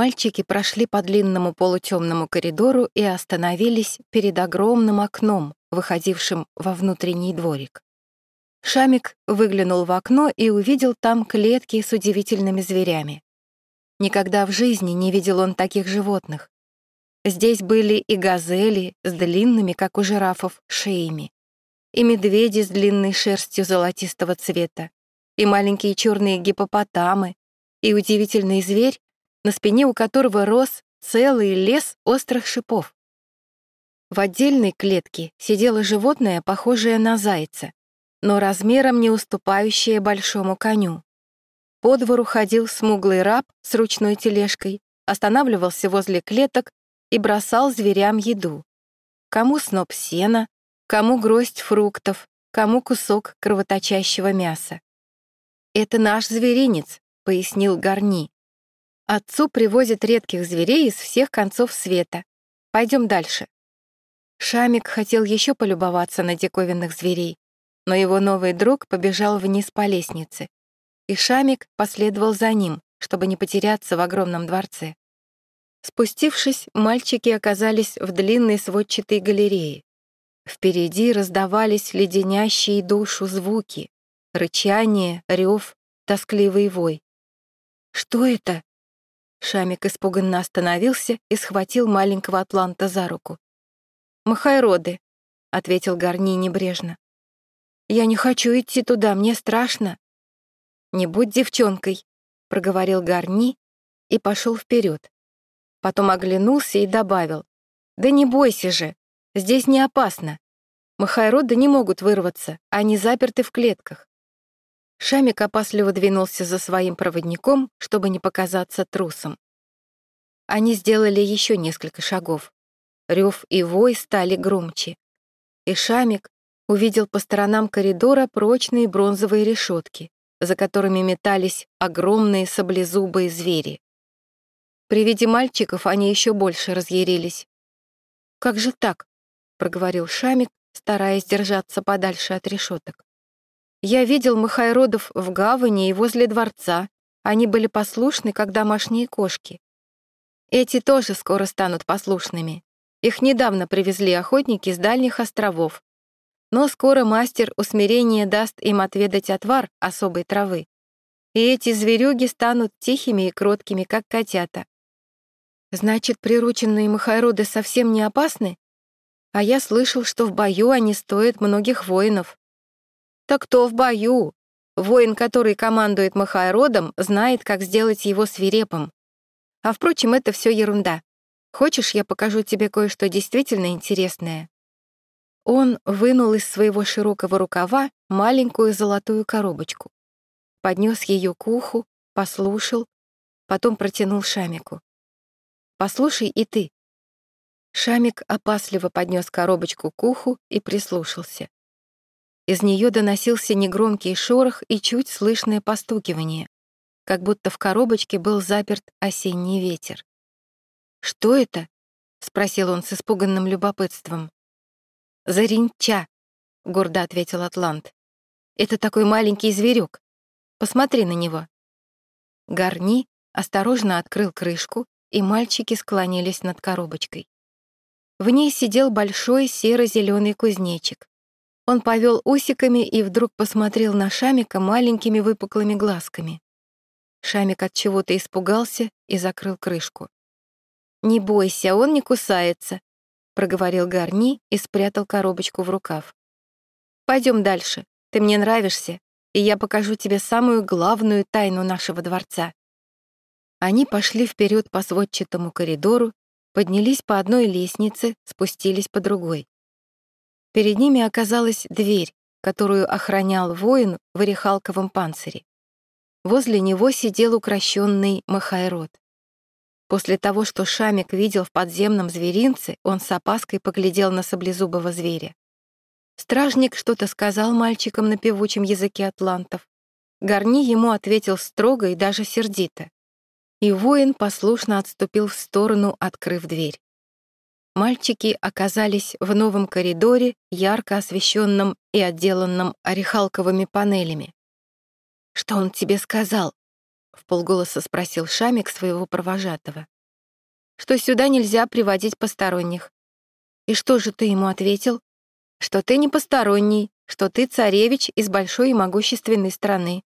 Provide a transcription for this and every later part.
Мальчики прошли по длинному полутемному коридору и остановились перед огромным окном, выходившим во внутренний дворик. Шамик выглянул в окно и увидел там клетки с удивительными зверями. Никогда в жизни не видел он таких животных. Здесь были и газели с длинными, как у жирафов, шеями, и медведи с длинной шерстью золотистого цвета, и маленькие черные гипопотамы, и удивительный зверь, на спине у которого рос целый лес острых шипов. В отдельной клетке сидело животное, похожее на зайца, но размером не уступающее большому коню. По двору ходил смуглый раб с ручной тележкой, останавливался возле клеток и бросал зверям еду. Кому сноп сена, кому гроздь фруктов, кому кусок кровоточащего мяса. «Это наш зверинец», — пояснил Гарни. «Отцу привозят редких зверей из всех концов света. Пойдем дальше». Шамик хотел еще полюбоваться на диковинных зверей, но его новый друг побежал вниз по лестнице, и Шамик последовал за ним, чтобы не потеряться в огромном дворце. Спустившись, мальчики оказались в длинной сводчатой галерее. Впереди раздавались леденящие душу звуки, рычание, рев, тоскливый вой. «Что это?» Шамик испуганно остановился и схватил маленького атланта за руку. «Махайроды», — ответил Гарни небрежно. «Я не хочу идти туда, мне страшно». «Не будь девчонкой», — проговорил Гарни и пошел вперед. Потом оглянулся и добавил. «Да не бойся же, здесь не опасно. Махайроды не могут вырваться, они заперты в клетках». Шамик опасливо двинулся за своим проводником, чтобы не показаться трусом. Они сделали еще несколько шагов. Рев и вой стали громче. И Шамик увидел по сторонам коридора прочные бронзовые решетки, за которыми метались огромные саблезубые звери. При виде мальчиков они еще больше разъярились. «Как же так?» — проговорил Шамик, стараясь держаться подальше от решеток. «Я видел махайродов в гавани и возле дворца. Они были послушны, как домашние кошки. Эти тоже скоро станут послушными. Их недавно привезли охотники с дальних островов, но скоро мастер усмирения даст им отведать отвар особой травы. И эти зверюги станут тихими и кроткими, как котята. Значит, прирученные махайроды совсем не опасны? А я слышал, что в бою они стоят многих воинов. Так кто в бою? Воин, который командует махайродом, знает, как сделать его свирепым. А впрочем, это все ерунда. Хочешь, я покажу тебе кое-что действительно интересное? Он вынул из своего широкого рукава маленькую золотую коробочку. Поднес ее к уху, послушал, потом протянул Шамику. «Послушай и ты». Шамик опасливо поднес коробочку к уху и прислушался. Из нее доносился негромкий шорох и чуть слышное постукивание, как будто в коробочке был заперт осенний ветер. «Что это?» — спросил он с испуганным любопытством. «Заринча», — гордо ответил Атлант. «Это такой маленький зверек. Посмотри на него». Гарни осторожно открыл крышку, и мальчики склонились над коробочкой. В ней сидел большой серо-зеленый кузнечик. Он повел усиками и вдруг посмотрел на Шамика маленькими выпуклыми глазками. Шамик от чего-то испугался и закрыл крышку. «Не бойся, он не кусается», проговорил Гарни и спрятал коробочку в рукав. Пойдем дальше. Ты мне нравишься, и я покажу тебе самую главную тайну нашего дворца». Они пошли вперед по сводчатому коридору, поднялись по одной лестнице, спустились по другой. Перед ними оказалась дверь, которую охранял воин в орехалковом панцире. Возле него сидел укращенный Махайрод. После того, что Шамик видел в подземном зверинце, он с опаской поглядел на саблезубого зверя. Стражник что-то сказал мальчикам на певучем языке атлантов. Гарни ему ответил строго и даже сердито. И воин послушно отступил в сторону, открыв дверь. Мальчики оказались в новом коридоре, ярко освещенном и отделанном орехалковыми панелями. «Что он тебе сказал?» — в полголоса спросил Шамик своего провожатого. «Что сюда нельзя приводить посторонних». «И что же ты ему ответил?» «Что ты не посторонний, что ты царевич из большой и могущественной страны.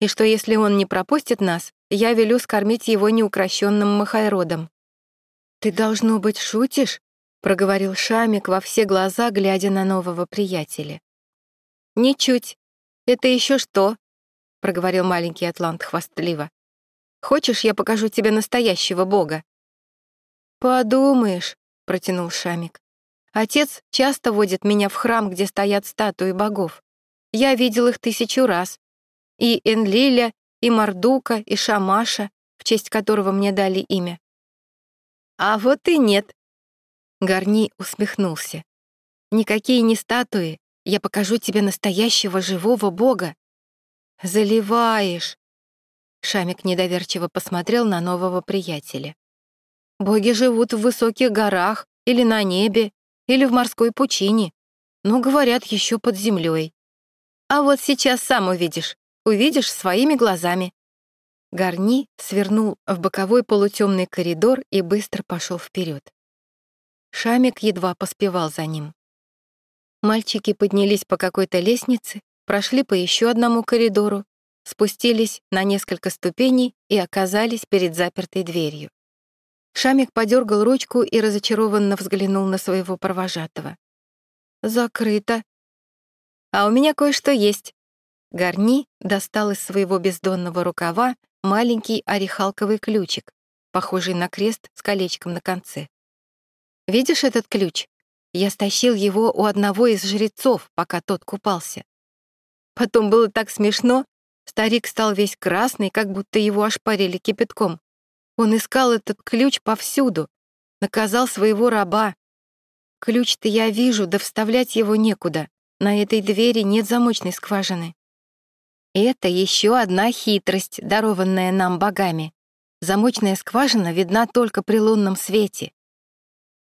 И что если он не пропустит нас, я велю скормить его неукрощенным махайродом». «Ты, должно быть, шутишь?» — проговорил Шамик во все глаза, глядя на нового приятеля. «Ничуть. Это еще что?» — проговорил маленький атлант хвастливо. «Хочешь, я покажу тебе настоящего бога?» «Подумаешь», — протянул Шамик. «Отец часто водит меня в храм, где стоят статуи богов. Я видел их тысячу раз. И Энлиля, и Мардука, и Шамаша, в честь которого мне дали имя. А вот и нет. Гарни усмехнулся. Никакие не статуи, я покажу тебе настоящего живого бога. Заливаешь. Шамик недоверчиво посмотрел на нового приятеля. Боги живут в высоких горах, или на небе, или в морской пучине, но, говорят, еще под землей. А вот сейчас сам увидишь, увидишь своими глазами. Гарни свернул в боковой полутемный коридор и быстро пошел вперед. Шамик едва поспевал за ним. Мальчики поднялись по какой-то лестнице, прошли по еще одному коридору, спустились на несколько ступеней и оказались перед запертой дверью. Шамик подергал ручку и разочарованно взглянул на своего провожатого. «Закрыто». «А у меня кое-что есть». Гарни достал из своего бездонного рукава маленький орехалковый ключик, похожий на крест с колечком на конце. «Видишь этот ключ? Я стащил его у одного из жрецов, пока тот купался. Потом было так смешно, старик стал весь красный, как будто его ошпарили кипятком. Он искал этот ключ повсюду, наказал своего раба. Ключ-то я вижу, да вставлять его некуда. На этой двери нет замочной скважины. Это еще одна хитрость, дарованная нам богами. Замочная скважина видна только при лунном свете.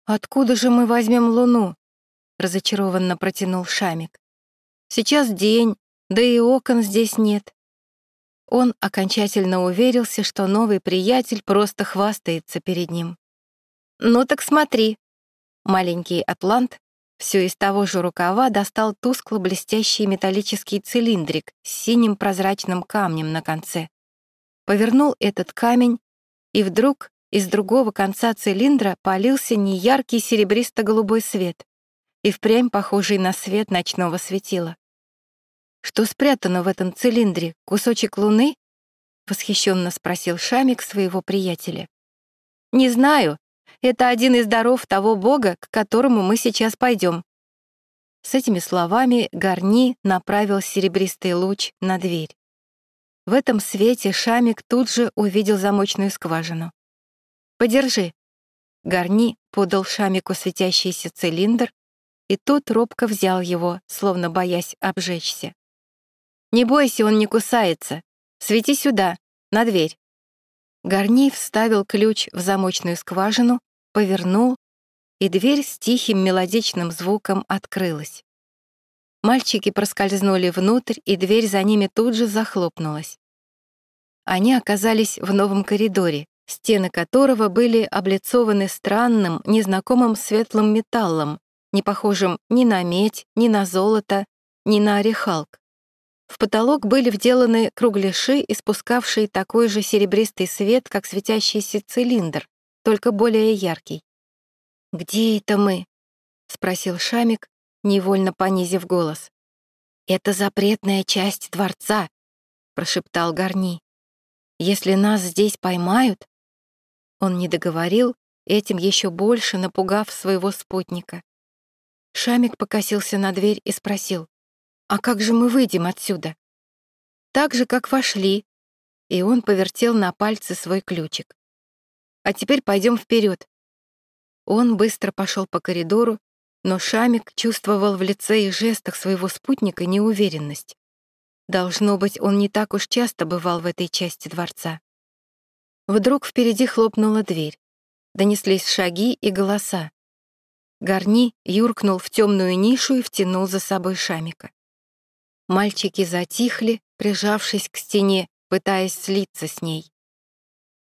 «Откуда же мы возьмем луну?» — разочарованно протянул Шамик. «Сейчас день, да и окон здесь нет». Он окончательно уверился, что новый приятель просто хвастается перед ним. «Ну так смотри». Маленький атлант все из того же рукава достал тускло-блестящий металлический цилиндрик с синим прозрачным камнем на конце. Повернул этот камень, и вдруг из другого конца цилиндра полился неяркий серебристо-голубой свет и впрямь похожий на свет ночного светила. «Что спрятано в этом цилиндре? Кусочек луны?» — восхищенно спросил Шамик своего приятеля. «Не знаю, это один из даров того бога, к которому мы сейчас пойдем. С этими словами Гарни направил серебристый луч на дверь. В этом свете Шамик тут же увидел замочную скважину. «Подержи». Гарни подал Шамику светящийся цилиндр, и тот робко взял его, словно боясь обжечься. «Не бойся, он не кусается. Свети сюда, на дверь». Гарни вставил ключ в замочную скважину повернул, и дверь с тихим мелодичным звуком открылась. Мальчики проскользнули внутрь, и дверь за ними тут же захлопнулась. Они оказались в новом коридоре, стены которого были облицованы странным, незнакомым светлым металлом, не похожим ни на медь, ни на золото, ни на орехалк. В потолок были вделаны кругляши, испускавшие такой же серебристый свет, как светящийся цилиндр, только более яркий. «Где это мы?» — спросил Шамик, невольно понизив голос. «Это запретная часть дворца», — прошептал Гарни. «Если нас здесь поймают...» Он не договорил, этим еще больше напугав своего спутника. Шамик покосился на дверь и спросил, «А как же мы выйдем отсюда?» «Так же, как вошли», и он повертел на пальце свой ключик. А теперь пойдем вперед. Он быстро пошел по коридору, но Шамик чувствовал в лице и жестах своего спутника неуверенность. Должно быть, он не так уж часто бывал в этой части дворца. Вдруг впереди хлопнула дверь. Донеслись шаги и голоса. Гарни юркнул в темную нишу и втянул за собой Шамика. Мальчики затихли, прижавшись к стене, пытаясь слиться с ней.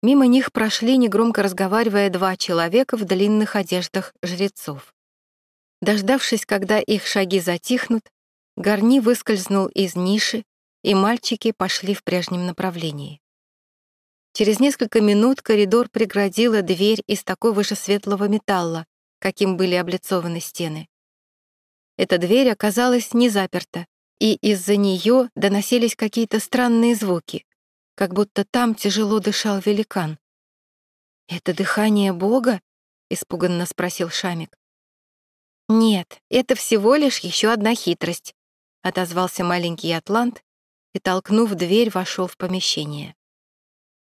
Мимо них прошли, негромко разговаривая, два человека в длинных одеждах жрецов. Дождавшись, когда их шаги затихнут, Гарни выскользнул из ниши, и мальчики пошли в прежнем направлении. Через несколько минут коридор преградила дверь из такого же светлого металла, каким были облицованы стены. Эта дверь оказалась не заперта, и из-за нее доносились какие-то странные звуки, как будто там тяжело дышал великан. «Это дыхание Бога?» — испуганно спросил Шамик. «Нет, это всего лишь еще одна хитрость», — отозвался маленький атлант и, толкнув дверь, вошел в помещение.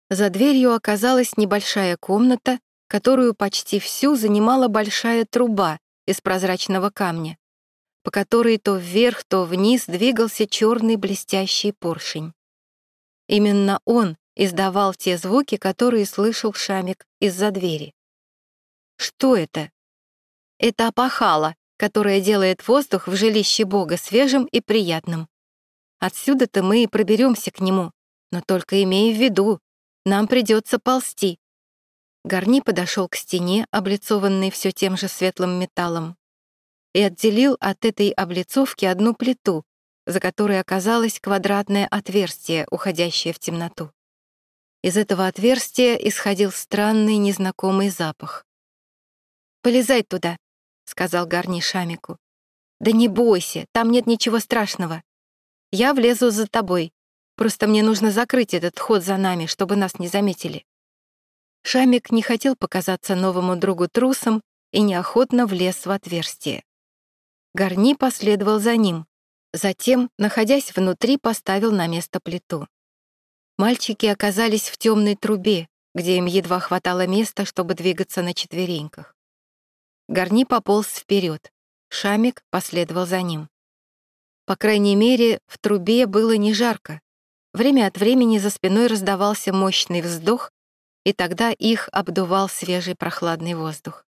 За дверью оказалась небольшая комната, которую почти всю занимала большая труба из прозрачного камня, по которой то вверх, то вниз двигался черный блестящий поршень. Именно он издавал те звуки, которые слышал Шамик из-за двери. Что это? Это опахало, которое делает воздух в жилище Бога свежим и приятным. Отсюда-то мы и проберемся к нему, но только имея в виду, нам придется ползти. Гарни подошел к стене, облицованной все тем же светлым металлом, и отделил от этой облицовки одну плиту, за которой оказалось квадратное отверстие, уходящее в темноту. Из этого отверстия исходил странный незнакомый запах. «Полезай туда», — сказал Гарни Шамику. «Да не бойся, там нет ничего страшного. Я влезу за тобой. Просто мне нужно закрыть этот ход за нами, чтобы нас не заметили». Шамик не хотел показаться новому другу трусом и неохотно влез в отверстие. Гарни последовал за ним, Затем, находясь внутри, поставил на место плиту. Мальчики оказались в темной трубе, где им едва хватало места, чтобы двигаться на четвереньках. Гарни пополз вперед, Шамик последовал за ним. По крайней мере, в трубе было не жарко. Время от времени за спиной раздавался мощный вздох, и тогда их обдувал свежий прохладный воздух.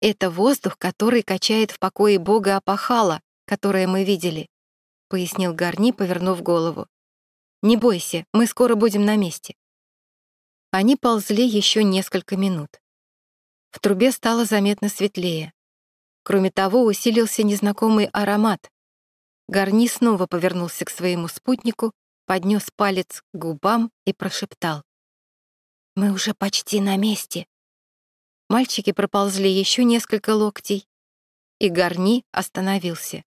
Это воздух, который качает в покое Бога Апахала, которое мы видели», — пояснил Гарни, повернув голову. «Не бойся, мы скоро будем на месте». Они ползли еще несколько минут. В трубе стало заметно светлее. Кроме того, усилился незнакомый аромат. Гарни снова повернулся к своему спутнику, поднес палец к губам и прошептал. «Мы уже почти на месте». Мальчики проползли еще несколько локтей, и Гарни остановился.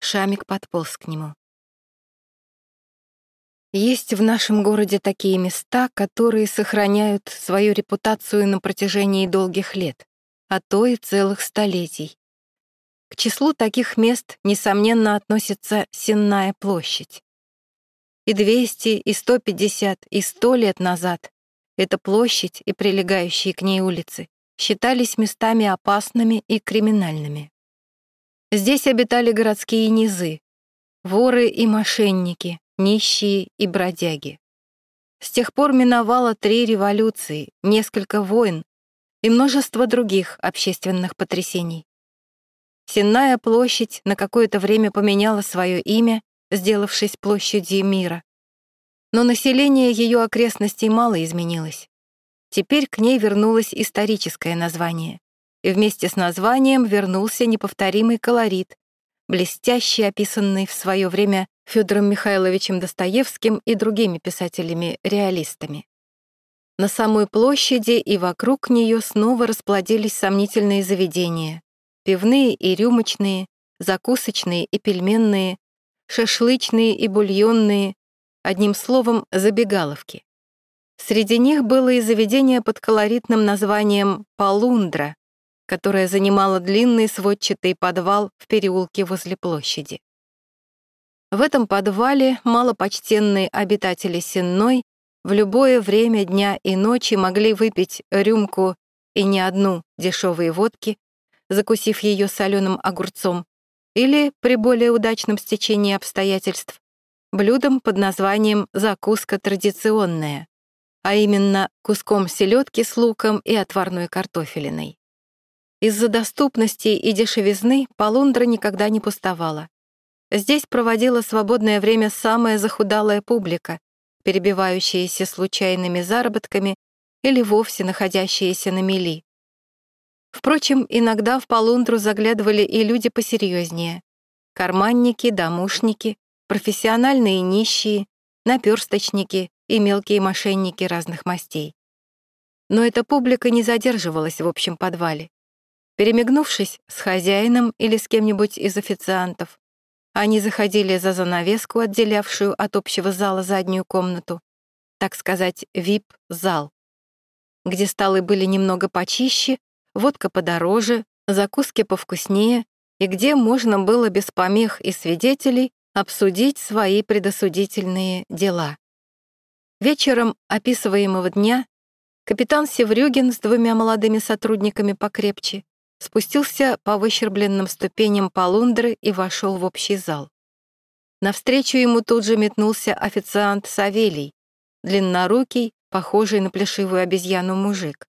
Шамик подполз к нему. Есть в нашем городе такие места, которые сохраняют свою репутацию на протяжении долгих лет, а то и целых столетий. К числу таких мест, несомненно, относится Сенная площадь. И 200, и 150, и 100 лет назад эта площадь и прилегающие к ней улицы считались местами опасными и криминальными. Здесь обитали городские низы, воры и мошенники, нищие и бродяги. С тех пор миновало три революции, несколько войн и множество других общественных потрясений. Сенная площадь на какое-то время поменяла свое имя, сделавшись площадью мира. Но население ее окрестностей мало изменилось. Теперь к ней вернулось историческое название вместе с названием вернулся неповторимый колорит, блестящий, описанный в свое время Федором Михайловичем Достоевским и другими писателями-реалистами. На самой площади и вокруг нее снова расплодились сомнительные заведения — пивные и рюмочные, закусочные и пельменные, шашлычные и бульонные, одним словом, забегаловки. Среди них было и заведение под колоритным названием «Полундра», которая занимала длинный сводчатый подвал в переулке возле площади. В этом подвале малопочтенные обитатели Сенной в любое время дня и ночи могли выпить рюмку и не одну дешевые водки, закусив ее соленым огурцом, или, при более удачном стечении обстоятельств, блюдом под названием «закуска традиционная», а именно куском селедки с луком и отварной картофелиной. Из-за доступности и дешевизны Полундра никогда не пустовала. Здесь проводила свободное время самая захудалая публика, перебивающиеся случайными заработками или вовсе находящиеся на мели. Впрочем, иногда в полундру заглядывали и люди посерьезнее. Карманники, домушники, профессиональные нищие, наперсточники и мелкие мошенники разных мастей. Но эта публика не задерживалась в общем подвале. Перемигнувшись с хозяином или с кем-нибудь из официантов, они заходили за занавеску, отделявшую от общего зала заднюю комнату, так сказать, вип-зал, где столы были немного почище, водка подороже, закуски повкуснее и где можно было без помех и свидетелей обсудить свои предосудительные дела. Вечером описываемого дня капитан Севрюгин с двумя молодыми сотрудниками покрепче спустился по выщербленным ступеням полундры и вошел в общий зал. Навстречу ему тут же метнулся официант Савелий, длиннорукий, похожий на плешивую обезьяну мужик.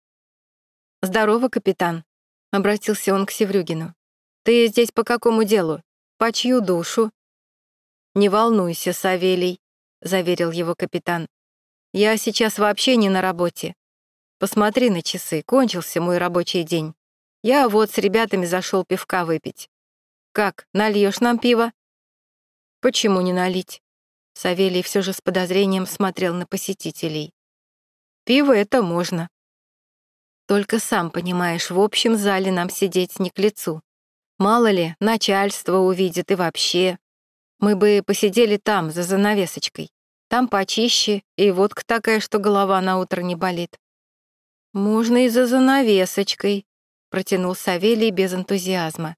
«Здорово, капитан», — обратился он к Севрюгину. «Ты здесь по какому делу? По чью душу?» «Не волнуйся, Савелий», — заверил его капитан. «Я сейчас вообще не на работе. Посмотри на часы, кончился мой рабочий день. Я вот с ребятами зашел пивка выпить. Как, нальешь нам пиво? Почему не налить? Савелий все же с подозрением смотрел на посетителей. Пиво это можно. Только сам понимаешь, в общем зале нам сидеть не к лицу. Мало ли, начальство увидит и вообще. Мы бы посидели там, за занавесочкой. Там почище, и водка такая, что голова на утро не болит. Можно и за занавесочкой, протянул Савелий без энтузиазма.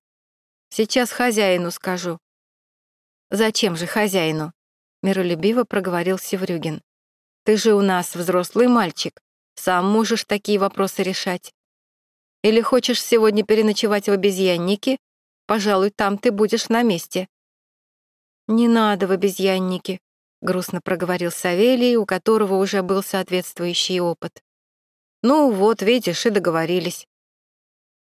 «Сейчас хозяину скажу». «Зачем же хозяину?» — миролюбиво проговорил Севрюгин. «Ты же у нас взрослый мальчик, сам можешь такие вопросы решать. Или хочешь сегодня переночевать в обезьяннике? Пожалуй, там ты будешь на месте». «Не надо в обезьяннике», — грустно проговорил Савелий, у которого уже был соответствующий опыт. «Ну вот, видишь, и договорились.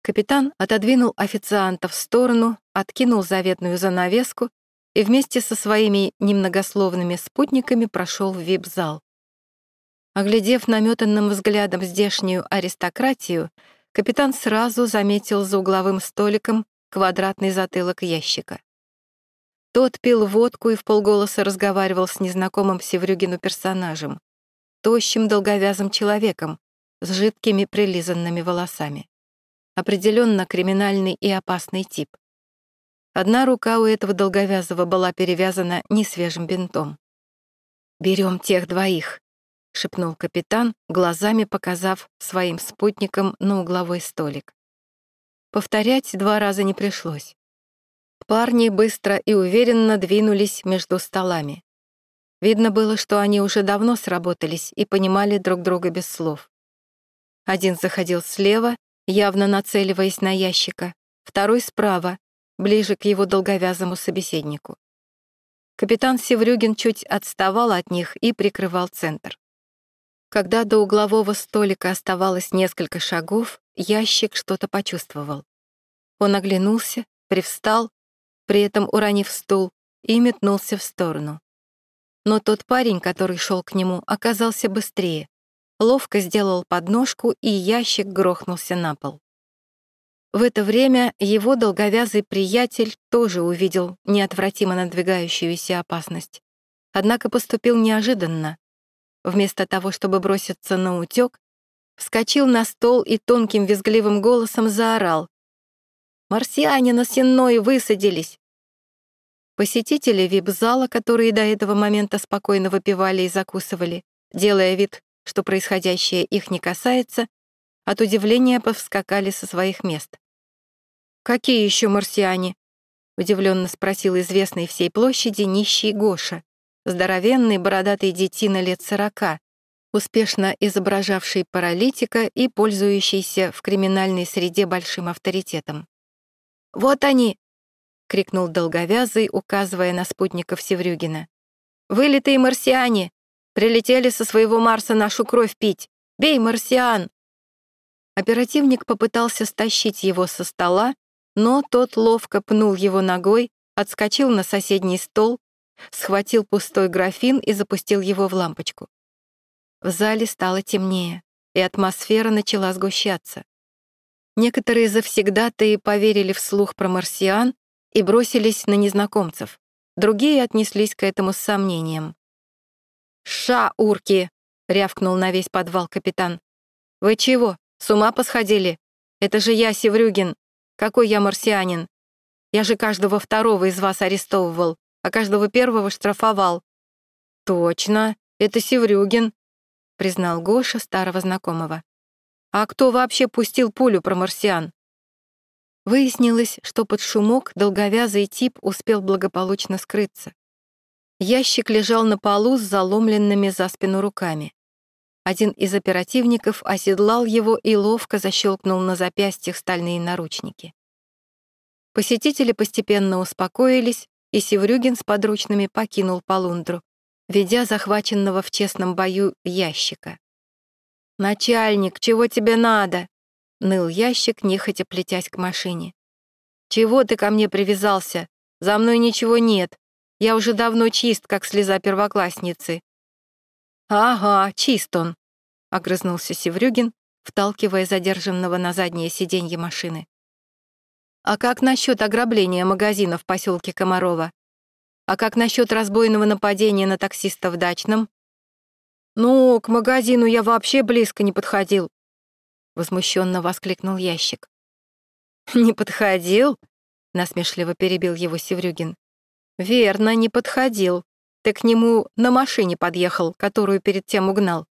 Капитан отодвинул официанта в сторону, откинул заветную занавеску и вместе со своими немногословными спутниками прошел в вип-зал. Оглядев наметанным взглядом здешнюю аристократию, капитан сразу заметил за угловым столиком квадратный затылок ящика. Тот пил водку и вполголоса разговаривал с незнакомым Севрюгину персонажем, тощим долговязым человеком с жидкими прилизанными волосами определенно криминальный и опасный тип. Одна рука у этого долговязого была перевязана несвежим бинтом. «Берем тех двоих», — шепнул капитан, глазами показав своим спутникам на угловой столик. Повторять два раза не пришлось. Парни быстро и уверенно двинулись между столами. Видно было, что они уже давно сработались и понимали друг друга без слов. Один заходил слева, явно нацеливаясь на ящика, второй справа, ближе к его долговязому собеседнику. Капитан Севрюгин чуть отставал от них и прикрывал центр. Когда до углового столика оставалось несколько шагов, ящик что-то почувствовал. Он оглянулся, привстал, при этом уронив стул, и метнулся в сторону. Но тот парень, который шел к нему, оказался быстрее ловко сделал подножку, и ящик грохнулся на пол. В это время его долговязый приятель тоже увидел неотвратимо надвигающуюся опасность. Однако поступил неожиданно. Вместо того, чтобы броситься на утёк, вскочил на стол и тонким визгливым голосом заорал. «Марсиане на сенной высадились!» Посетители вип-зала, которые до этого момента спокойно выпивали и закусывали, делая вид, что происходящее их не касается, от удивления повскакали со своих мест. «Какие еще марсиане?» — удивленно спросил известный всей площади нищий Гоша, здоровенный бородатый детина лет сорока, успешно изображавший паралитика и пользующийся в криминальной среде большим авторитетом. «Вот они!» — крикнул долговязый, указывая на спутников Севрюгина. «Вылитые марсиане! Прилетели со своего Марса нашу кровь пить. Бей, марсиан!» Оперативник попытался стащить его со стола, но тот ловко пнул его ногой, отскочил на соседний стол, схватил пустой графин и запустил его в лампочку. В зале стало темнее, и атмосфера начала сгущаться. Некоторые завсегдатые поверили вслух про марсиан и бросились на незнакомцев. Другие отнеслись к этому с сомнением. «Ша, урки!» — рявкнул на весь подвал капитан. «Вы чего, с ума посходили? Это же я, Севрюгин. Какой я марсианин? Я же каждого второго из вас арестовывал, а каждого первого штрафовал». «Точно, это Севрюгин», — признал Гоша старого знакомого. «А кто вообще пустил пулю про марсиан?» Выяснилось, что под шумок долговязый тип успел благополучно скрыться. Ящик лежал на полу с заломленными за спину руками. Один из оперативников оседлал его и ловко защелкнул на запястьях стальные наручники. Посетители постепенно успокоились, и Севрюгин с подручными покинул Полундру, ведя захваченного в честном бою ящика. «Начальник, чего тебе надо?» — ныл ящик, нехотя плетясь к машине. «Чего ты ко мне привязался? За мной ничего нет. Я уже давно чист, как слеза первоклассницы». «Ага, чист он», — огрызнулся Севрюгин, вталкивая задержанного на заднее сиденье машины. «А как насчет ограбления магазина в поселке Комарова? А как насчет разбойного нападения на таксиста в дачном?» «Ну, к магазину я вообще близко не подходил», — возмущенно воскликнул ящик. «Не подходил?» — насмешливо перебил его Севрюгин. «Верно, не подходил. Ты к нему на машине подъехал, которую перед тем угнал».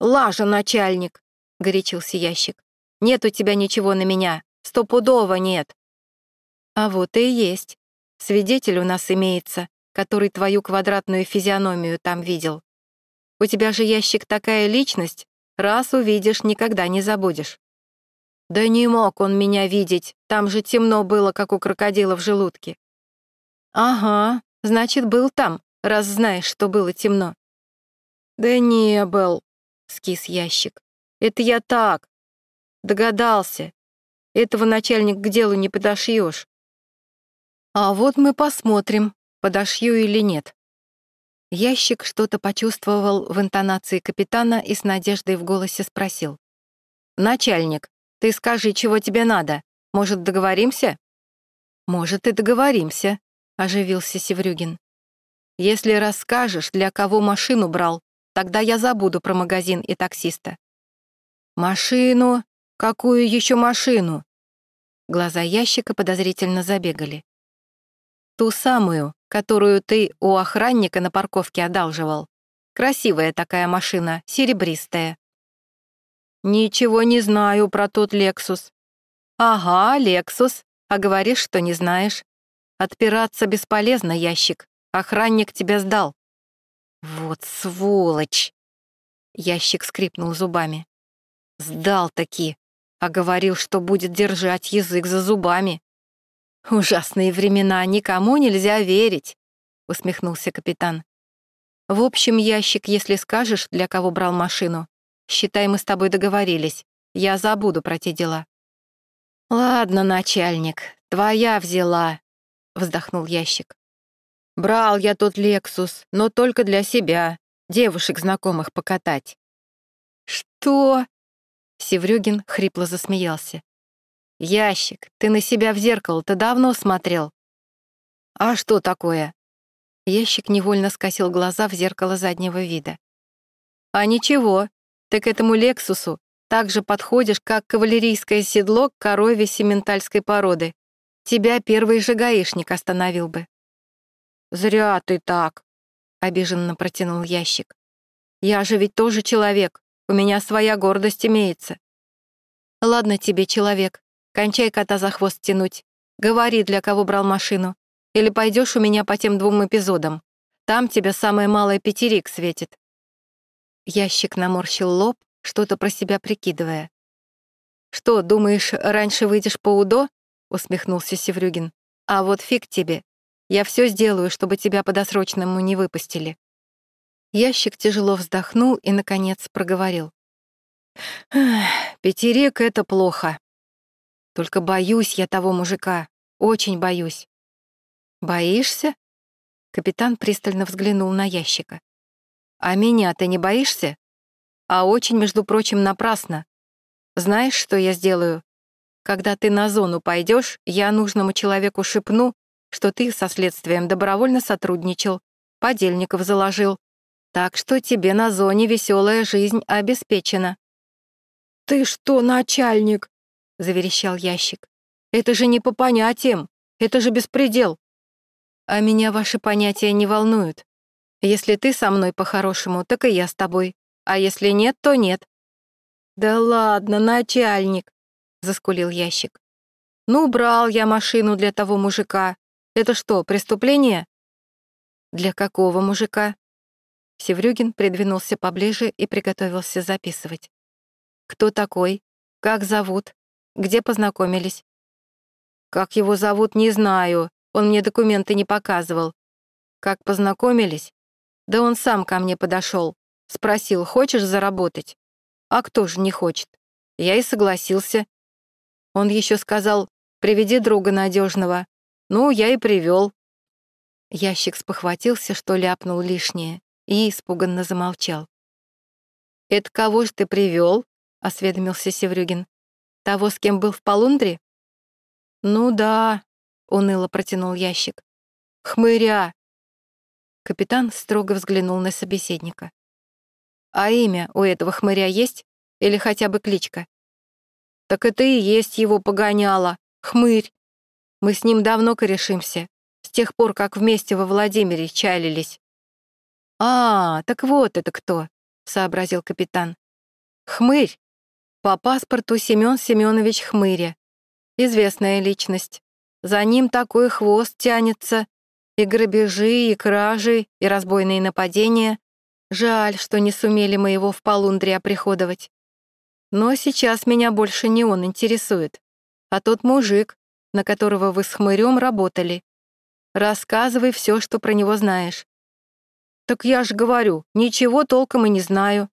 «Лажа, начальник!» — горячился ящик. «Нет у тебя ничего на меня. Стопудово нет». «А вот и есть. Свидетель у нас имеется, который твою квадратную физиономию там видел. У тебя же ящик такая личность, раз увидишь, никогда не забудешь». «Да не мог он меня видеть, там же темно было, как у крокодила в желудке». «Ага, значит, был там, раз знаешь, что было темно». «Да не был», — скис ящик. «Это я так. Догадался. Этого начальник к делу не подошьешь». «А вот мы посмотрим, подошью или нет». Ящик что-то почувствовал в интонации капитана и с надеждой в голосе спросил. «Начальник, ты скажи, чего тебе надо. Может, договоримся?» «Может, и договоримся», — оживился Севрюгин. «Если расскажешь, для кого машину брал, тогда я забуду про магазин и таксиста». «Машину? Какую еще машину?» Глаза ящика подозрительно забегали. «Ту самую, которую ты у охранника на парковке одалживал. Красивая такая машина, серебристая». «Ничего не знаю про тот Лексус». «Ага, Лексус, а говоришь, что не знаешь. Отпираться бесполезно, ящик. Охранник тебя сдал». «Вот сволочь!» Ящик скрипнул зубами. «Сдал-таки, а говорил, что будет держать язык за зубами». «Ужасные времена, никому нельзя верить», — усмехнулся капитан. «В общем, ящик, если скажешь, для кого брал машину, Считай, мы с тобой договорились. Я забуду про те дела». «Ладно, начальник, твоя взяла», — вздохнул ящик. «Брал я тот Лексус, но только для себя, девушек знакомых покатать». «Что?» — Севрюгин хрипло засмеялся. «Ящик, ты на себя в зеркало-то давно смотрел». «А что такое?» Ящик невольно скосил глаза в зеркало заднего вида. «А ничего, ты к этому «Лексусу» так же подходишь, как кавалерийское седло к корове сементальской породы. Тебя первый же гаишник остановил бы». «Зря ты так», — обиженно протянул ящик. «Я же ведь тоже человек, у меня своя гордость имеется». «Ладно тебе, человек, кончай кота за хвост тянуть. Говори, для кого брал машину. Или пойдешь у меня по тем двум эпизодам. Там тебе самое малое пятерик светит. Ящик наморщил лоб, что-то про себя прикидывая. «Что, думаешь, раньше выйдешь по УДО?» — усмехнулся Севрюгин. «А вот фиг тебе. Я все сделаю, чтобы тебя по досрочному не выпустили». Ящик тяжело вздохнул и, наконец, проговорил. «Пятерик — это плохо. Только боюсь я того мужика, очень боюсь». «Боишься?» Капитан пристально взглянул на ящика. «А меня ты не боишься? А очень, между прочим, напрасно. Знаешь, что я сделаю? Когда ты на зону пойдешь, я нужному человеку шепну, что ты со следствием добровольно сотрудничал, подельников заложил. Так что тебе на зоне веселая жизнь обеспечена». «Ты что, начальник?» — заверещал ящик. «Это же не по понятиям, это же беспредел». «А меня ваши понятия не волнуют. Если ты со мной по-хорошему, так и я с тобой. А если нет, то нет». «Да ладно, начальник», — заскулил ящик. «Ну, брал я машину для того мужика. Это что, преступление?» «Для какого мужика?» Севрюгин придвинулся поближе и приготовился записывать. «Кто такой? Как зовут? Где познакомились?» «Как его зовут, не знаю. Он мне документы не показывал. Как познакомились? Да он сам ко мне подошел. Спросил, хочешь заработать? А кто же не хочет? Я и согласился. Он еще сказал, приведи друга надежного. Ну, я и привел. Ящик спохватился, что ляпнул лишнее, и испуганно замолчал. «Это кого ж ты привел? осведомился Севрюгин. «Того, с кем был в Полундре?» «Ну да», — уныло протянул ящик. «Хмыря!» Капитан строго взглянул на собеседника. «А имя у этого хмыря есть? Или хотя бы кличка?» «Так это и есть его погоняло, хмырь. Мы с ним давно корешимся, с тех пор, как вместе во Владимире чалились». «А, так вот это кто», — сообразил капитан. «Хмырь. По паспорту Семен Семенович Хмыря. Известная личность. За ним такой хвост тянется. И грабежи, и кражи, и разбойные нападения. Жаль, что не сумели мы его в полундре оприходовать. Но сейчас меня больше не он интересует, а тот мужик, на которого вы с хмырем работали. Рассказывай все, что про него знаешь. Так я же говорю, ничего толком и не знаю.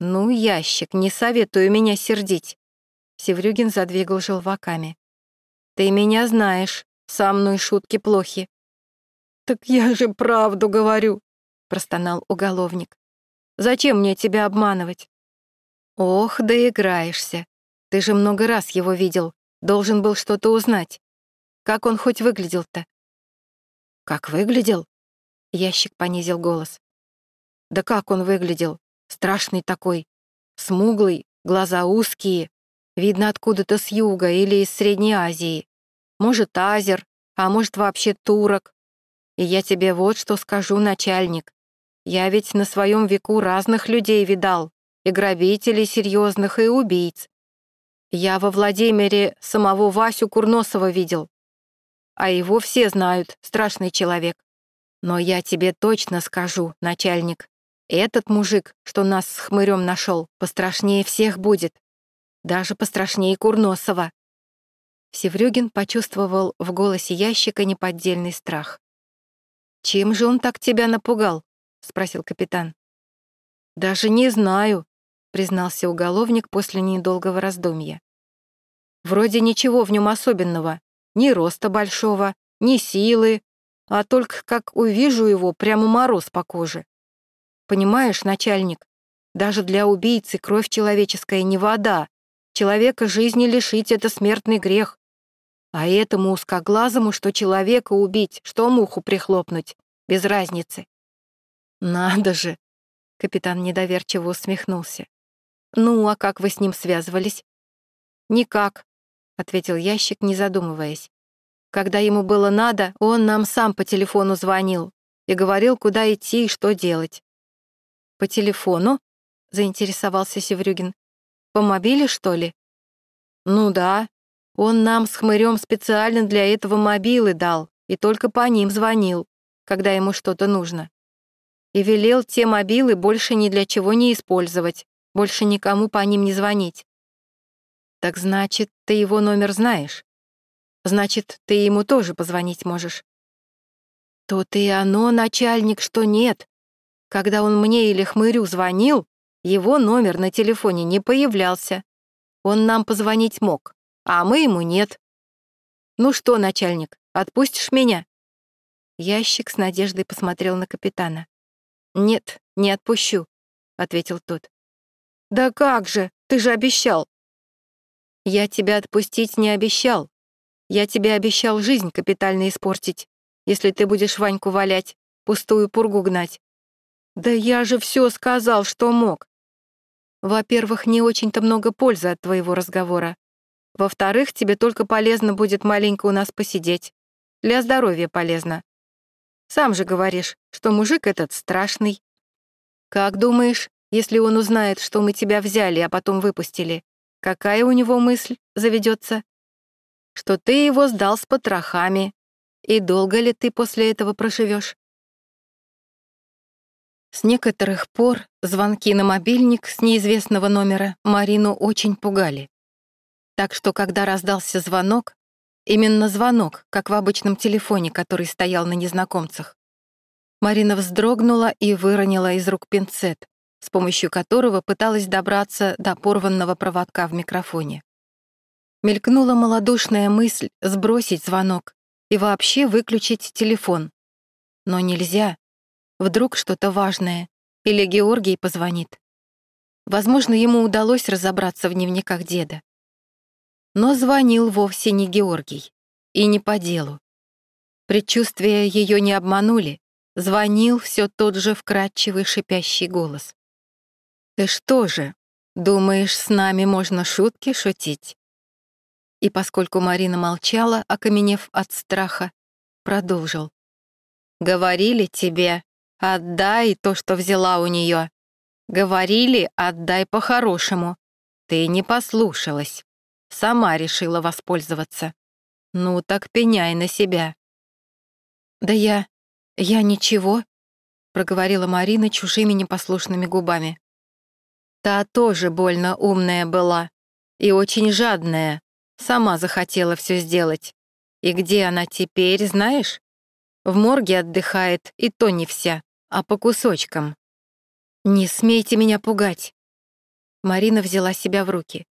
Ну, ящик, не советую меня сердить. Севрюгин задвигал желваками. «Ты меня знаешь, со мной шутки плохи». «Так я же правду говорю», — простонал уголовник. «Зачем мне тебя обманывать?» «Ох, да играешься. Ты же много раз его видел, должен был что-то узнать. Как он хоть выглядел-то?» «Как выглядел?» — ящик понизил голос. «Да как он выглядел? Страшный такой. Смуглый, глаза узкие, Видно, откуда-то с юга или из Средней Азии. Может, азер, а может, вообще турок. И я тебе вот что скажу, начальник. Я ведь на своем веку разных людей видал, и грабителей серьезных, и убийц. Я во Владимире самого Васю Курносова видел. А его все знают, страшный человек. Но я тебе точно скажу, начальник, этот мужик, что нас с хмырем нашел, пострашнее всех будет даже пострашнее Курносова. Севрюгин почувствовал в голосе ящика неподдельный страх. «Чем же он так тебя напугал?» — спросил капитан. «Даже не знаю», — признался уголовник после недолгого раздумья. «Вроде ничего в нем особенного, ни роста большого, ни силы, а только как увижу его, прямо мороз по коже. Понимаешь, начальник, даже для убийцы кровь человеческая не вода, Человека жизни лишить — это смертный грех. А этому узкоглазому, что человека убить, что муху прихлопнуть, без разницы. «Надо же!» — капитан недоверчиво усмехнулся. «Ну, а как вы с ним связывались?» «Никак», — ответил ящик, не задумываясь. «Когда ему было надо, он нам сам по телефону звонил и говорил, куда идти и что делать». «По телефону?» — заинтересовался Севрюгин. По мобиле, что ли? Ну да. Он нам с хмырем специально для этого мобилы дал и только по ним звонил, когда ему что-то нужно. И велел те мобилы больше ни для чего не использовать, больше никому по ним не звонить. Так значит, ты его номер знаешь? Значит, ты ему тоже позвонить можешь. То ты и оно, начальник, что нет. Когда он мне или хмырю звонил, его номер на телефоне не появлялся. Он нам позвонить мог, а мы ему нет. Ну что, начальник, отпустишь меня? Ящик с надеждой посмотрел на капитана. «Нет, не отпущу», — ответил тот. «Да как же, ты же обещал!» «Я тебя отпустить не обещал. Я тебе обещал жизнь капитально испортить, если ты будешь Ваньку валять, пустую пургу гнать». «Да я же все сказал, что мог!» «Во-первых, не очень-то много пользы от твоего разговора. Во-вторых, тебе только полезно будет маленько у нас посидеть. Для здоровья полезно. Сам же говоришь, что мужик этот страшный. Как думаешь, если он узнает, что мы тебя взяли, а потом выпустили, какая у него мысль заведется? Что ты его сдал с потрохами. И долго ли ты после этого проживешь? С некоторых пор звонки на мобильник с неизвестного номера Марину очень пугали. Так что, когда раздался звонок, именно звонок, как в обычном телефоне, который стоял на незнакомцах, Марина вздрогнула и выронила из рук пинцет, с помощью которого пыталась добраться до порванного проводка в микрофоне. Мелькнула малодушная мысль сбросить звонок и вообще выключить телефон. Но нельзя. Вдруг что-то важное. Или Георгий позвонит. Возможно, ему удалось разобраться в дневниках деда. Но звонил вовсе не Георгий. И не по делу. Предчувствия ее не обманули. Звонил все тот же вкрадчивый шипящий голос. «Ты что же, думаешь, с нами можно шутки шутить?» И поскольку Марина молчала, окаменев от страха, продолжил. «Говорили тебе, отдай то, что взяла у нее. Говорили, отдай по-хорошему. Ты не послушалась. Сама решила воспользоваться. Ну так пеняй на себя. Да я... я ничего, проговорила Марина чужими непослушными губами. Та тоже больно умная была и очень жадная. Сама захотела все сделать. И где она теперь, знаешь? В морге отдыхает, и то не вся, а по кусочкам. «Не смейте меня пугать!» Марина взяла себя в руки.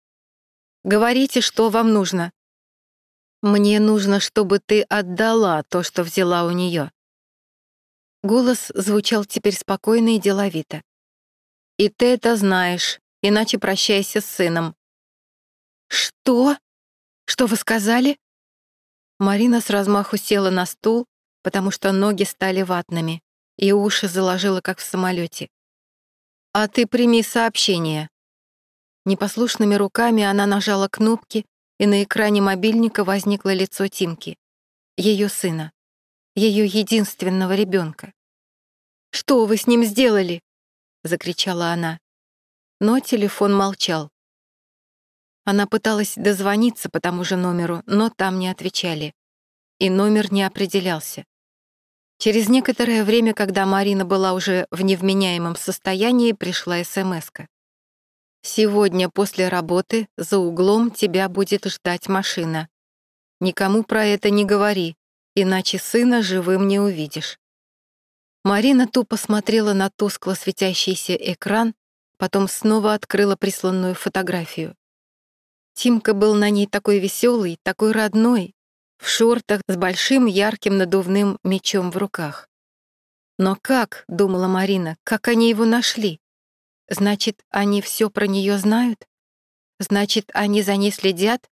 Говорите, что вам нужно. Мне нужно, чтобы ты отдала то, что взяла у нее. Голос звучал теперь спокойно и деловито. И ты это знаешь, иначе прощайся с сыном. Что? Что вы сказали? Марина с размаху села на стул, потому что ноги стали ватными, и уши заложила, как в самолете. «А ты прими сообщение. Непослушными руками она нажала кнопки, и на экране мобильника возникло лицо Тимки, ее сына, ее единственного ребенка. «Что вы с ним сделали?» — закричала она. Но телефон молчал. Она пыталась дозвониться по тому же номеру, но там не отвечали. И номер не определялся. Через некоторое время, когда Марина была уже в невменяемом состоянии, пришла смс -ка. Сегодня после работы за углом тебя будет ждать машина. Никому про это не говори, иначе сына живым не увидишь. Марина тупо смотрела на тускло светящийся экран, потом снова открыла присланную фотографию. Тимка был на ней такой веселый, такой родной, в шортах с большим ярким надувным мечом в руках. Но как, думала Марина, как они его нашли? Значит, они все про нее знают? Значит, они за ней следят?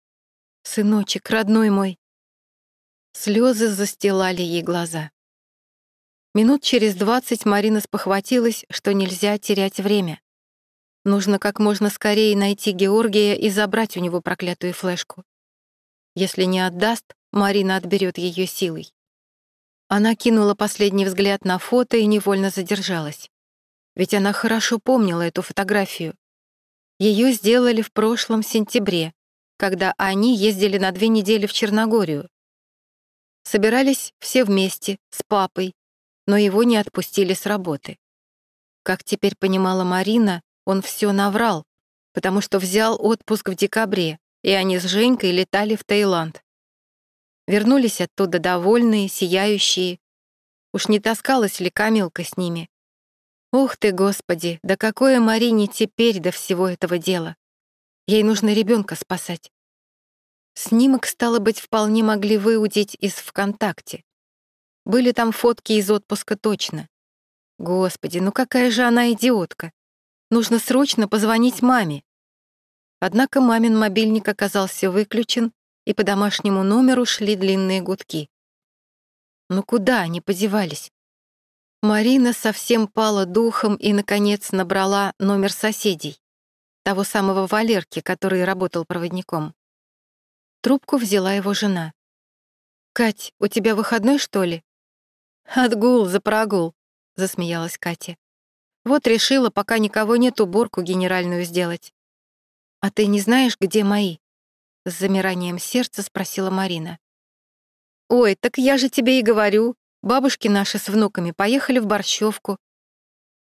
Сыночек, родной мой. Слезы застилали ей глаза. Минут через двадцать Марина спохватилась, что нельзя терять время. Нужно как можно скорее найти Георгия и забрать у него проклятую флешку. Если не отдаст, Марина отберет ее силой. Она кинула последний взгляд на фото и невольно задержалась. Ведь она хорошо помнила эту фотографию. Ее сделали в прошлом сентябре, когда они ездили на две недели в Черногорию. Собирались все вместе, с папой, но его не отпустили с работы. Как теперь понимала Марина, он все наврал, потому что взял отпуск в декабре, и они с Женькой летали в Таиланд. Вернулись оттуда довольные, сияющие. Уж не таскалась ли Камилка с ними? Ух ты, Господи, да какое Марине теперь до всего этого дела? Ей нужно ребенка спасать. Снимок, стало быть, вполне могли выудить из ВКонтакте. Были там фотки из отпуска точно. Господи, ну какая же она идиотка. Нужно срочно позвонить маме. Однако мамин мобильник оказался выключен, и по домашнему номеру шли длинные гудки. Ну куда они подевались? Марина совсем пала духом и, наконец, набрала номер соседей, того самого Валерки, который работал проводником. Трубку взяла его жена. «Кать, у тебя выходной, что ли?» «Отгул за прогул», — засмеялась Катя. «Вот решила, пока никого нет, уборку генеральную сделать». «А ты не знаешь, где мои?» С замиранием сердца спросила Марина. «Ой, так я же тебе и говорю. Бабушки наши с внуками поехали в Борщевку.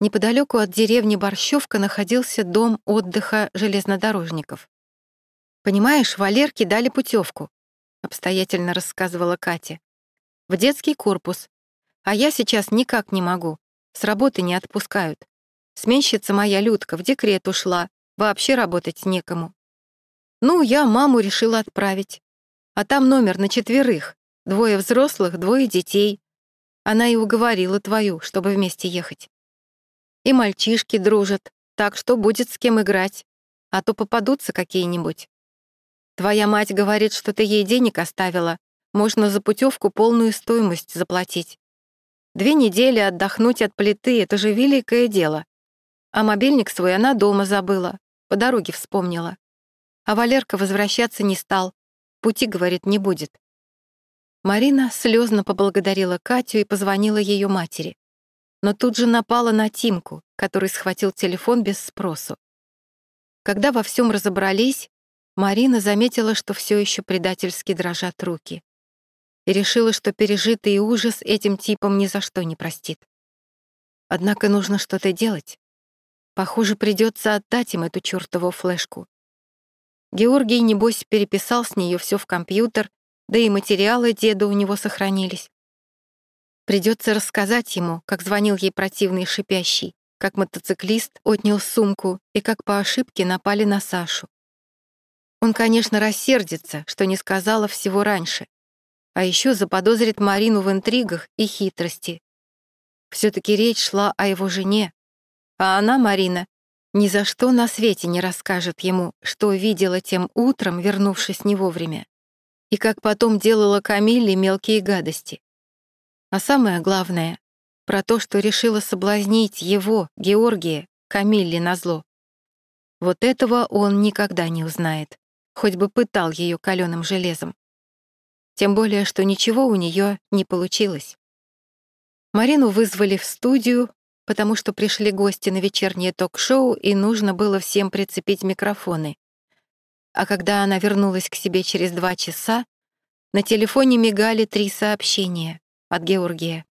Неподалеку от деревни Борщевка находился дом отдыха железнодорожников. «Понимаешь, Валерке дали путевку», — обстоятельно рассказывала Катя. «В детский корпус. А я сейчас никак не могу. С работы не отпускают. Сменщица моя Людка в декрет ушла. Вообще работать некому. Ну, я маму решила отправить. А там номер на четверых. Двое взрослых, двое детей. Она и уговорила твою, чтобы вместе ехать. И мальчишки дружат, так что будет с кем играть. А то попадутся какие-нибудь. Твоя мать говорит, что ты ей денег оставила. Можно за путевку полную стоимость заплатить. Две недели отдохнуть от плиты — это же великое дело. А мобильник свой она дома забыла, по дороге вспомнила. А Валерка возвращаться не стал. Пути, говорит, не будет. Марина слезно поблагодарила Катю и позвонила ее матери. Но тут же напала на Тимку, который схватил телефон без спросу. Когда во всем разобрались, Марина заметила, что все еще предательски дрожат руки. И решила, что пережитый ужас этим типом ни за что не простит. Однако нужно что-то делать. Похоже, придется отдать им эту чертову флешку. Георгий, небось, переписал с нее все в компьютер да и материалы деда у него сохранились. Придется рассказать ему, как звонил ей противный шипящий, как мотоциклист отнял сумку и как по ошибке напали на Сашу. Он, конечно, рассердится, что не сказала всего раньше, а еще заподозрит Марину в интригах и хитрости. все таки речь шла о его жене, а она, Марина, ни за что на свете не расскажет ему, что видела тем утром, вернувшись не вовремя и как потом делала Камилле мелкие гадости. А самое главное — про то, что решила соблазнить его, Георгия, Камилле назло. Вот этого он никогда не узнает, хоть бы пытал ее каленым железом. Тем более, что ничего у нее не получилось. Марину вызвали в студию, потому что пришли гости на вечернее ток-шоу, и нужно было всем прицепить микрофоны а когда она вернулась к себе через два часа, на телефоне мигали три сообщения от Георгия.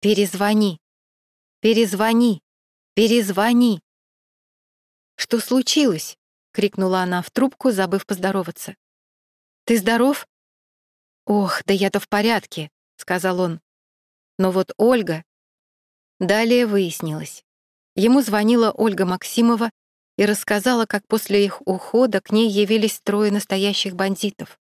«Перезвони! Перезвони! Перезвони!» «Что случилось?» — крикнула она в трубку, забыв поздороваться. «Ты здоров?» «Ох, да я-то в порядке», — сказал он. Но вот Ольга... Далее выяснилось. Ему звонила Ольга Максимова и рассказала, как после их ухода к ней явились трое настоящих бандитов.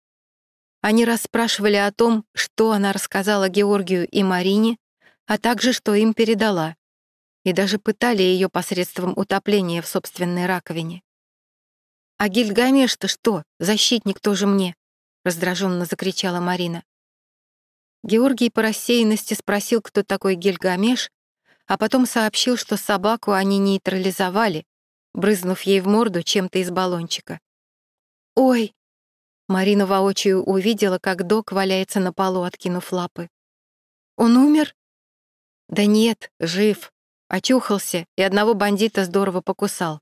Они расспрашивали о том, что она рассказала Георгию и Марине, а также что им передала, и даже пытали ее посредством утопления в собственной раковине. «А Гильгамеш-то что, защитник тоже мне?» — раздраженно закричала Марина. Георгий по рассеянности спросил, кто такой Гильгамеш, а потом сообщил, что собаку они нейтрализовали, брызнув ей в морду чем-то из баллончика. «Ой!» Марина воочию увидела, как док валяется на полу, откинув лапы. «Он умер?» «Да нет, жив. Очухался и одного бандита здорово покусал.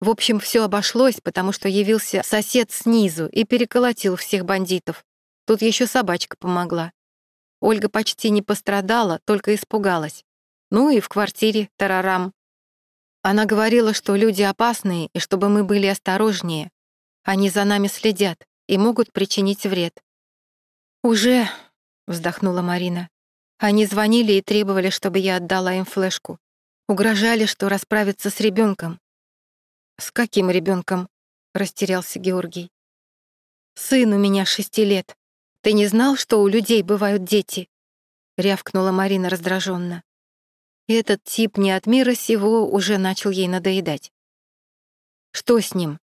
В общем, все обошлось, потому что явился сосед снизу и переколотил всех бандитов. Тут еще собачка помогла. Ольга почти не пострадала, только испугалась. Ну и в квартире тарарам. Она говорила, что люди опасные и чтобы мы были осторожнее. Они за нами следят и могут причинить вред. «Уже», — вздохнула Марина. «Они звонили и требовали, чтобы я отдала им флешку. Угрожали, что расправятся с ребенком. «С каким ребенком? растерялся Георгий. «Сын у меня шести лет. Ты не знал, что у людей бывают дети?» рявкнула Марина раздраженно. Этот тип не от мира сего уже начал ей надоедать. «Что с ним?»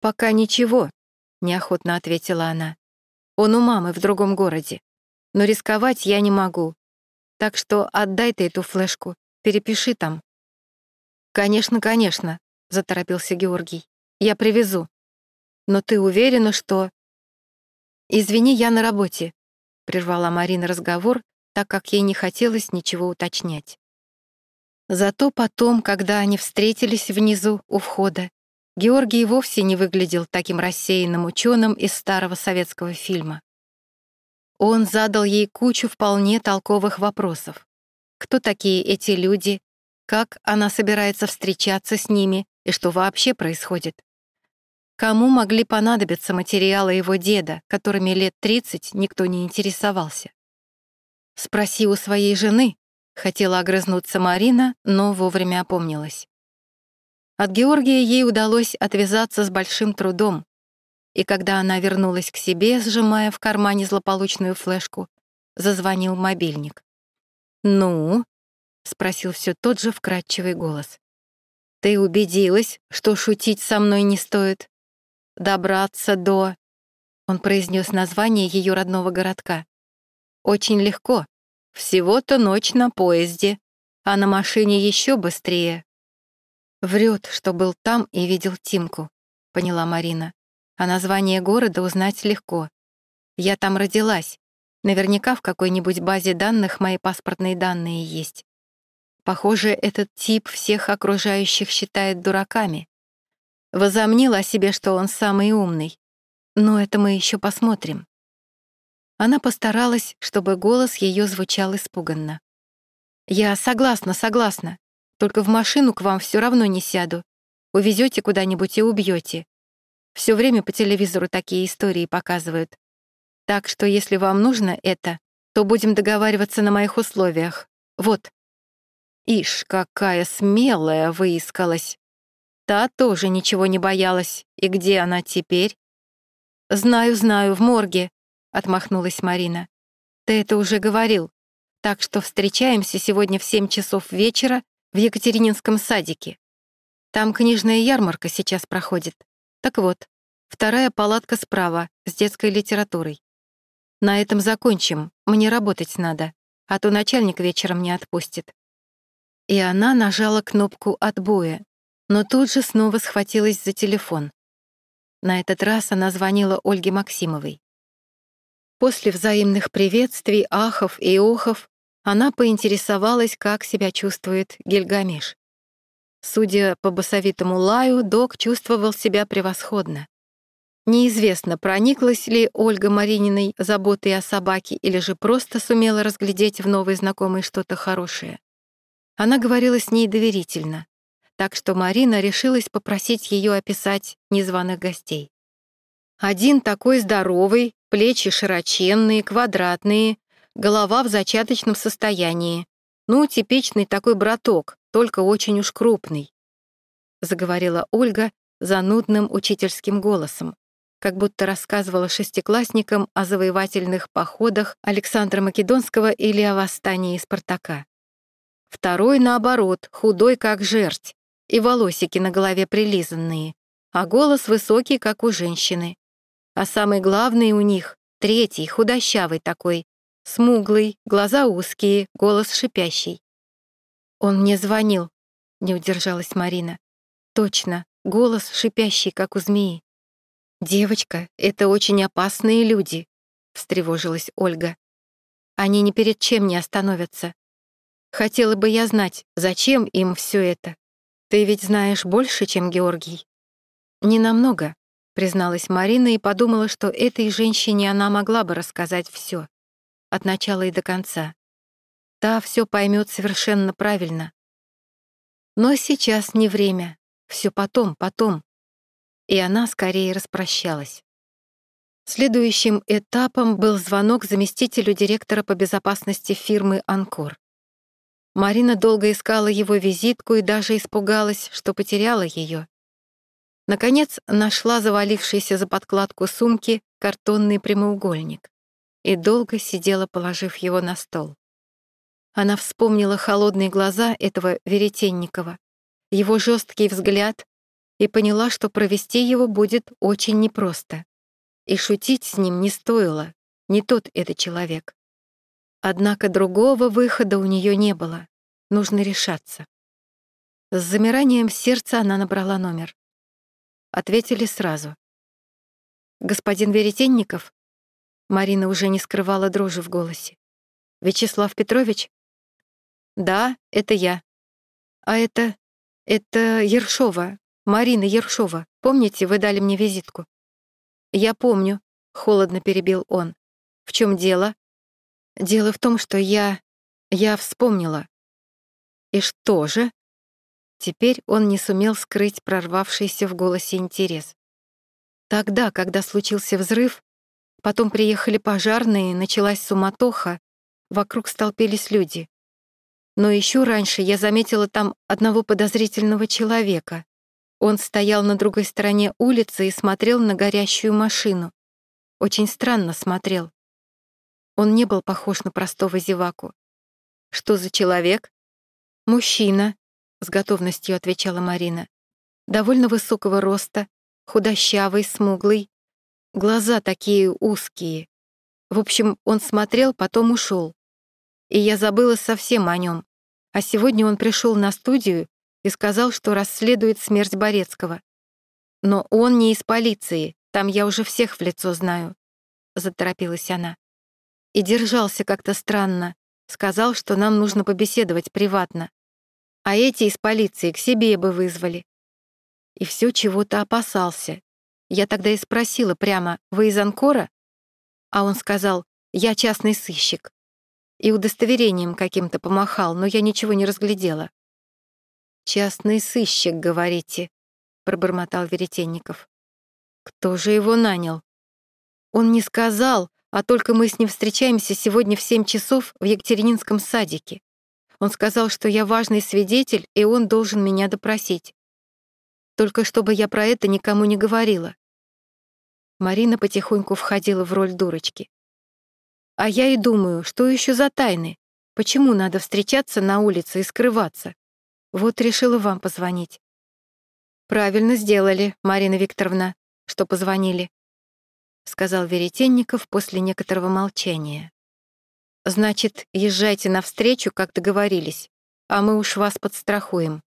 «Пока ничего», — неохотно ответила она. «Он у мамы в другом городе. Но рисковать я не могу. Так что отдай ты эту флешку, перепиши там». «Конечно, конечно», — заторопился Георгий. «Я привезу. Но ты уверена, что...» «Извини, я на работе», — прервала Марина разговор, так как ей не хотелось ничего уточнять. Зато потом, когда они встретились внизу, у входа, Георгий вовсе не выглядел таким рассеянным ученым из старого советского фильма. Он задал ей кучу вполне толковых вопросов. Кто такие эти люди, как она собирается встречаться с ними и что вообще происходит? Кому могли понадобиться материалы его деда, которыми лет 30 никто не интересовался? «Спроси у своей жены», — хотела огрызнуться Марина, но вовремя опомнилась. От Георгия ей удалось отвязаться с большим трудом, и когда она вернулась к себе, сжимая в кармане злополучную флешку, зазвонил мобильник. «Ну?» — спросил все тот же вкрадчивый голос. «Ты убедилась, что шутить со мной не стоит? Добраться до...» Он произнес название ее родного городка. Очень легко. Всего-то ночь на поезде, а на машине еще быстрее. Врет, что был там и видел Тимку, поняла Марина. А название города узнать легко. Я там родилась. Наверняка в какой-нибудь базе данных мои паспортные данные есть. Похоже, этот тип всех окружающих считает дураками. Возомнил о себе, что он самый умный. Но это мы еще посмотрим. Она постаралась, чтобы голос ее звучал испуганно. «Я согласна, согласна. Только в машину к вам все равно не сяду. Увезете куда-нибудь и убьете. Все время по телевизору такие истории показывают. Так что если вам нужно это, то будем договариваться на моих условиях. Вот». Ишь, какая смелая выискалась. Та тоже ничего не боялась. И где она теперь? «Знаю, знаю, в морге», — отмахнулась Марина. «Ты это уже говорил. Так что встречаемся сегодня в семь часов вечера в Екатерининском садике. Там книжная ярмарка сейчас проходит. Так вот, вторая палатка справа, с детской литературой. На этом закончим, мне работать надо, а то начальник вечером не отпустит». И она нажала кнопку отбоя, но тут же снова схватилась за телефон. На этот раз она звонила Ольге Максимовой. После взаимных приветствий, ахов и охов она поинтересовалась, как себя чувствует Гильгамеш. Судя по басовитому лаю, док чувствовал себя превосходно. Неизвестно, прониклась ли Ольга Марининой заботой о собаке или же просто сумела разглядеть в новой знакомой что-то хорошее. Она говорила с ней доверительно, так что Марина решилась попросить ее описать незваных гостей. Один такой здоровый, плечи широченные, квадратные, голова в зачаточном состоянии. Ну, типичный такой браток, только очень уж крупный. Заговорила Ольга занудным учительским голосом, как будто рассказывала шестиклассникам о завоевательных походах Александра Македонского или о восстании Спартака. Второй, наоборот, худой, как жерть, и волосики на голове прилизанные, а голос высокий, как у женщины. А самый главный у них — третий, худощавый такой, смуглый, глаза узкие, голос шипящий. «Он мне звонил», — не удержалась Марина. «Точно, голос шипящий, как у змеи». «Девочка, это очень опасные люди», — встревожилась Ольга. «Они ни перед чем не остановятся. Хотела бы я знать, зачем им все это. Ты ведь знаешь больше, чем Георгий?» «Не намного», призналась Марина и подумала, что этой женщине она могла бы рассказать все, от начала и до конца. Та все поймет совершенно правильно. Но сейчас не время, все потом, потом. И она скорее распрощалась. Следующим этапом был звонок заместителю директора по безопасности фирмы «Анкор». Марина долго искала его визитку и даже испугалась, что потеряла ее. Наконец, нашла завалившийся за подкладку сумки картонный прямоугольник. и долго сидела, положив его на стол. Она вспомнила холодные глаза этого Веретенникова, его жесткий взгляд и поняла, что провести его будет очень непросто. И шутить с ним не стоило, не тот это человек. Однако другого выхода у нее не было, нужно решаться. С замиранием сердца она набрала номер. Ответили сразу. «Господин Веретенников?» Марина уже не скрывала дрожи в голосе. «Вячеслав Петрович?» «Да, это я. А это... это Ершова, Марина Ершова. Помните, вы дали мне визитку?» «Я помню», — холодно перебил он. «В чем дело?» «Дело в том, что я... я вспомнила». «И что же?» Теперь он не сумел скрыть прорвавшийся в голосе интерес. Тогда, когда случился взрыв, потом приехали пожарные, началась суматоха, вокруг столпились люди. Но еще раньше я заметила там одного подозрительного человека. Он стоял на другой стороне улицы и смотрел на горящую машину. Очень странно смотрел. Он не был похож на простого зеваку. «Что за человек?» «Мужчина», — с готовностью отвечала Марина. «Довольно высокого роста, худощавый, смуглый. Глаза такие узкие. В общем, он смотрел, потом ушел. И я забыла совсем о нем. А сегодня он пришел на студию и сказал, что расследует смерть Борецкого. Но он не из полиции, там я уже всех в лицо знаю, заторопилась она. И держался как-то странно, сказал, что нам нужно побеседовать приватно. А эти из полиции к себе бы вызвали. И все чего-то опасался. Я тогда и спросила прямо, вы из Анкора? А он сказал, я частный сыщик. И удостоверением каким-то помахал, но я ничего не разглядела. «Частный сыщик, говорите», — пробормотал Веретенников. «Кто же его нанял?» «Он не сказал, а только мы с ним встречаемся сегодня в семь часов в Екатерининском садике. Он сказал, что я важный свидетель, и он должен меня допросить. Только чтобы я про это никому не говорила». Марина потихоньку входила в роль дурочки. «А я и думаю, что еще за тайны? Почему надо встречаться на улице и скрываться? Вот решила вам позвонить. Правильно сделали, Марина Викторовна, что позвонили, сказал Веретенников после некоторого молчания. Значит, езжайте навстречу, как договорились, а мы уж вас подстрахуем.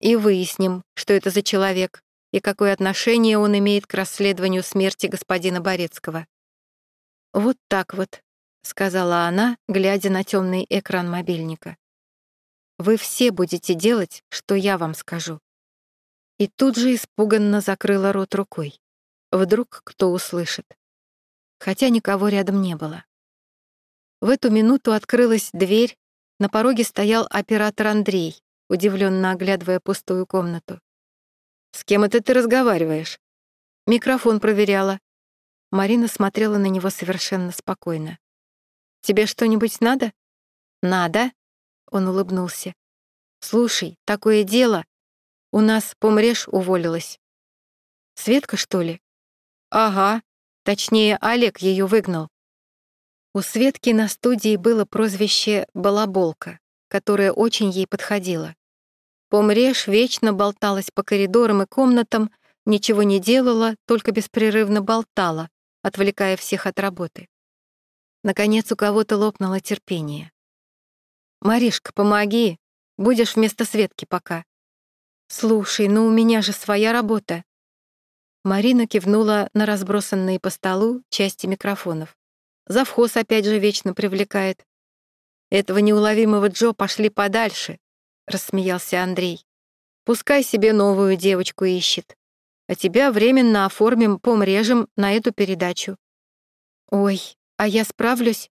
И выясним, что это за человек и какое отношение он имеет к расследованию смерти господина Борецкого. Вот так вот, сказала она, глядя на темный экран мобильника. Вы все будете делать, что я вам скажу». И тут же испуганно закрыла рот рукой. Вдруг кто услышит. Хотя никого рядом не было. В эту минуту открылась дверь, на пороге стоял оператор Андрей, удивленно оглядывая пустую комнату. «С кем это ты разговариваешь?» Микрофон проверяла. Марина смотрела на него совершенно спокойно. «Тебе что-нибудь надо?» «Надо», он улыбнулся. «Слушай, такое дело. У нас помрешь уволилась». «Светка, что ли?» «Ага. Точнее, Олег ее выгнал». У Светки на студии было прозвище «Балаболка», которое очень ей подходило. Помрешь вечно болталась по коридорам и комнатам, ничего не делала, только беспрерывно болтала, отвлекая всех от работы. Наконец у кого-то лопнуло терпение. «Маришка, помоги. Будешь вместо Светки пока». «Слушай, ну у меня же своя работа». Марина кивнула на разбросанные по столу части микрофонов. Завхоз опять же вечно привлекает. «Этого неуловимого Джо пошли подальше», — рассмеялся Андрей. «Пускай себе новую девочку ищет, а тебя временно оформим помрежем на эту передачу». «Ой, а я справлюсь?»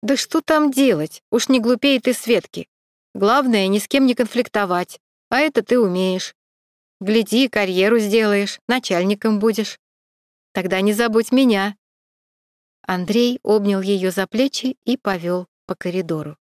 Да что там делать? Уж не глупее ты Светки. Главное, ни с кем не конфликтовать. А это ты умеешь. Гляди, карьеру сделаешь, начальником будешь. Тогда не забудь меня». Андрей обнял ее за плечи и повел по коридору.